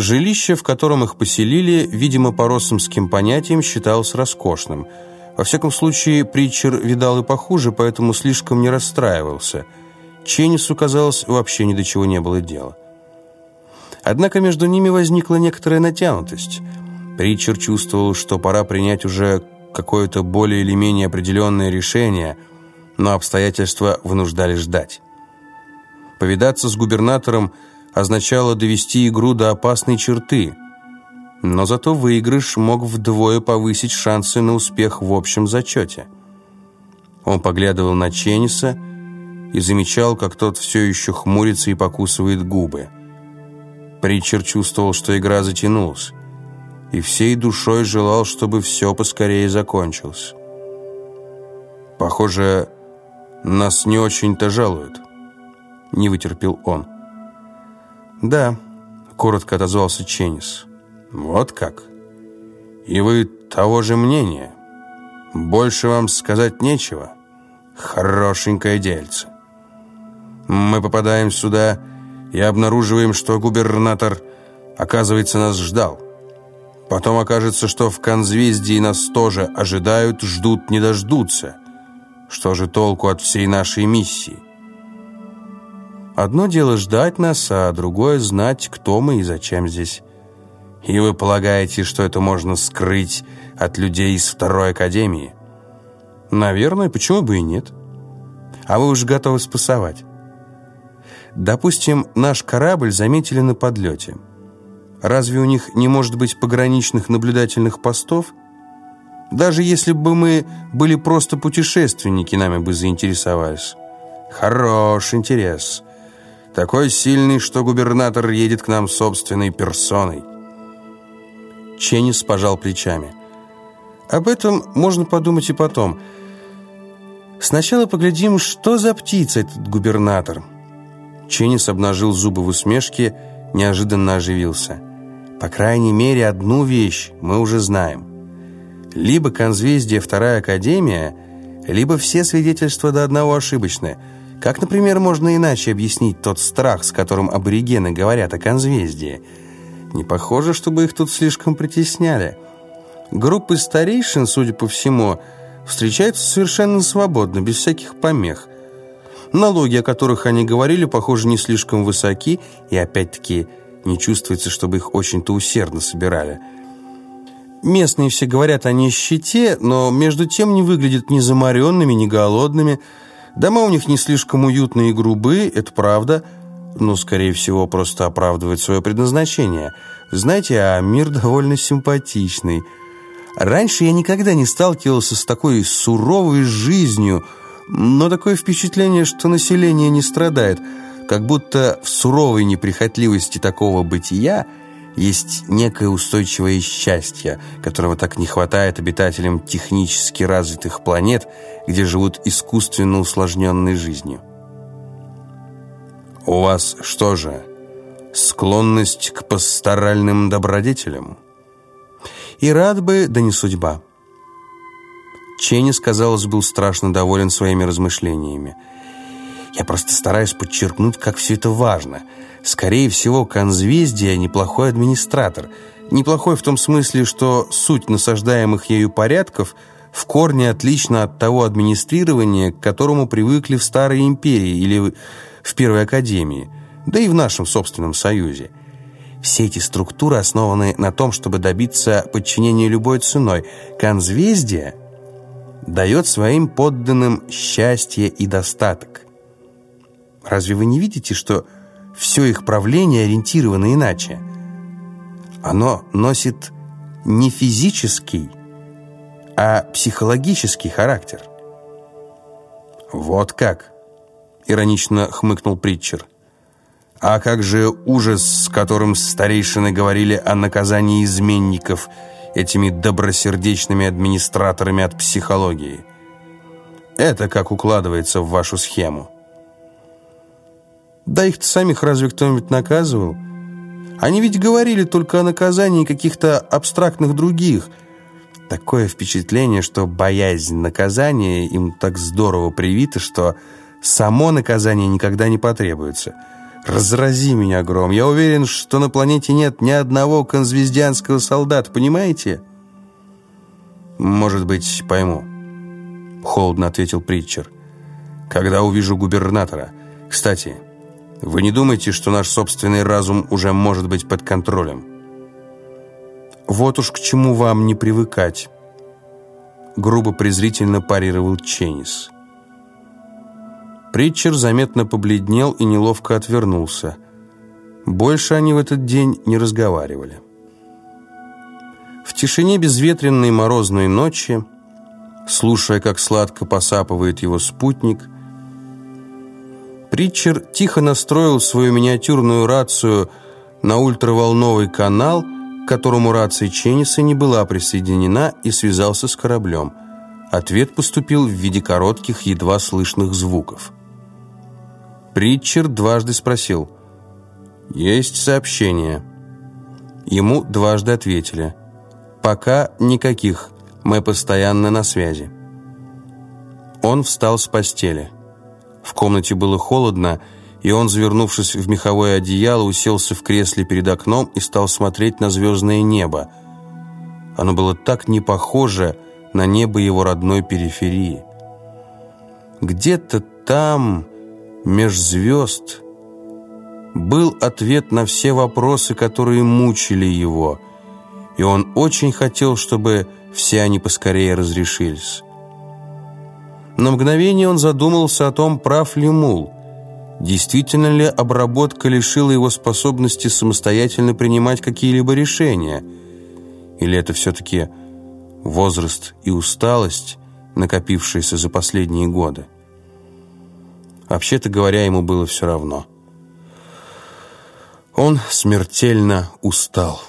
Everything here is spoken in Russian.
Жилище, в котором их поселили, видимо, по россомским понятиям, считалось роскошным. Во всяком случае, Притчер видал и похуже, поэтому слишком не расстраивался. Ченнису, казалось, вообще ни до чего не было дела. Однако между ними возникла некоторая натянутость. Притчер чувствовал, что пора принять уже какое-то более или менее определенное решение, но обстоятельства вынуждали ждать. Повидаться с губернатором означало довести игру до опасной черты, но зато выигрыш мог вдвое повысить шансы на успех в общем зачете. Он поглядывал на Ченниса и замечал, как тот все еще хмурится и покусывает губы. Притчер чувствовал, что игра затянулась, и всей душой желал, чтобы все поскорее закончилось. «Похоже, нас не очень-то жалуют», — не вытерпел он. «Да», — коротко отозвался Ченнис. «Вот как? И вы того же мнения? Больше вам сказать нечего? Хорошенькое дельце. Мы попадаем сюда и обнаруживаем, что губернатор, оказывается, нас ждал. Потом окажется, что в конзвездии нас тоже ожидают, ждут, не дождутся. Что же толку от всей нашей миссии? Одно дело ждать нас, а другое знать, кто мы и зачем здесь. И вы полагаете, что это можно скрыть от людей из второй академии? Наверное, почему бы и нет? А вы уже готовы спасовать? Допустим, наш корабль заметили на подлете. Разве у них не может быть пограничных наблюдательных постов? Даже если бы мы были просто путешественники, нами бы заинтересовались. Хорош интерес. Такой сильный, что губернатор едет к нам собственной персоной. Ченнис пожал плечами. Об этом можно подумать и потом. Сначала поглядим, что за птица этот губернатор. Ченнис обнажил зубы в усмешке, неожиданно оживился. По крайней мере, одну вещь мы уже знаем. Либо конзвездие Вторая Академия, либо все свидетельства до одного ошибочные. Как, например, можно иначе объяснить тот страх, с которым аборигены говорят о конзвездии? Не похоже, чтобы их тут слишком притесняли. Группы старейшин, судя по всему, встречаются совершенно свободно, без всяких помех. Налоги, о которых они говорили, похоже, не слишком высоки, и опять-таки не чувствуется, чтобы их очень-то усердно собирали. Местные все говорят о нищете, но между тем не выглядят ни замаренными, ни голодными. Дома у них не слишком уютные и грубые, это правда, но, скорее всего, просто оправдывает свое предназначение. Знаете, а мир довольно симпатичный. Раньше я никогда не сталкивался с такой суровой жизнью – но такое впечатление, что население не страдает, как будто в суровой неприхотливости такого бытия есть некое устойчивое счастье, которого так не хватает обитателям технически развитых планет, где живут искусственно усложненной жизнью. «У вас что же, склонность к пасторальным добродетелям?» «И рад бы, да не судьба». Ченнис, казалось, был страшно доволен своими размышлениями. «Я просто стараюсь подчеркнуть, как все это важно. Скорее всего, конзвездие – неплохой администратор. Неплохой в том смысле, что суть насаждаемых ею порядков в корне отлична от того администрирования, к которому привыкли в Старой Империи или в Первой Академии, да и в нашем собственном Союзе». Все эти структуры основаны на том, чтобы добиться подчинения любой ценой. Конзвездие дает своим подданным счастье и достаток. Разве вы не видите, что все их правление ориентировано иначе? Оно носит не физический, а психологический характер. «Вот как!» — иронично хмыкнул Притчер. «А как же ужас, с которым старейшины говорили о наказании изменников — этими добросердечными администраторами от психологии. Это как укладывается в вашу схему. Да их-то самих разве кто-нибудь наказывал? Они ведь говорили только о наказании каких-то абстрактных других. Такое впечатление, что боязнь наказания им так здорово привита, что само наказание никогда не потребуется. Разрази меня, Гром. Я уверен, что на планете нет ни одного конзвездианского солдата, понимаете? Может быть, пойму. Холодно ответил Притчер. Когда увижу губернатора. Кстати, вы не думаете, что наш собственный разум уже может быть под контролем? Вот уж к чему вам не привыкать. Грубо презрительно парировал Ченнис. Притчер заметно побледнел и неловко отвернулся. Больше они в этот день не разговаривали. В тишине безветренной морозной ночи, слушая, как сладко посапывает его спутник, Притчер тихо настроил свою миниатюрную рацию на ультраволновый канал, к которому рация Ченниса не была присоединена, и связался с кораблем. Ответ поступил в виде коротких, едва слышных звуков. Притчер дважды спросил «Есть сообщение?» Ему дважды ответили «Пока никаких, мы постоянно на связи». Он встал с постели. В комнате было холодно, и он, завернувшись в меховое одеяло, уселся в кресле перед окном и стал смотреть на звездное небо. Оно было так не похоже на небо его родной периферии. Где-то там меж звезд был ответ на все вопросы, которые мучили его, и он очень хотел, чтобы все они поскорее разрешились. На мгновение он задумался о том, прав ли Мул. Действительно ли обработка лишила его способности самостоятельно принимать какие-либо решения? Или это все-таки возраст и усталость, накопившиеся за последние годы? Вообще-то говоря, ему было все равно. Он смертельно устал.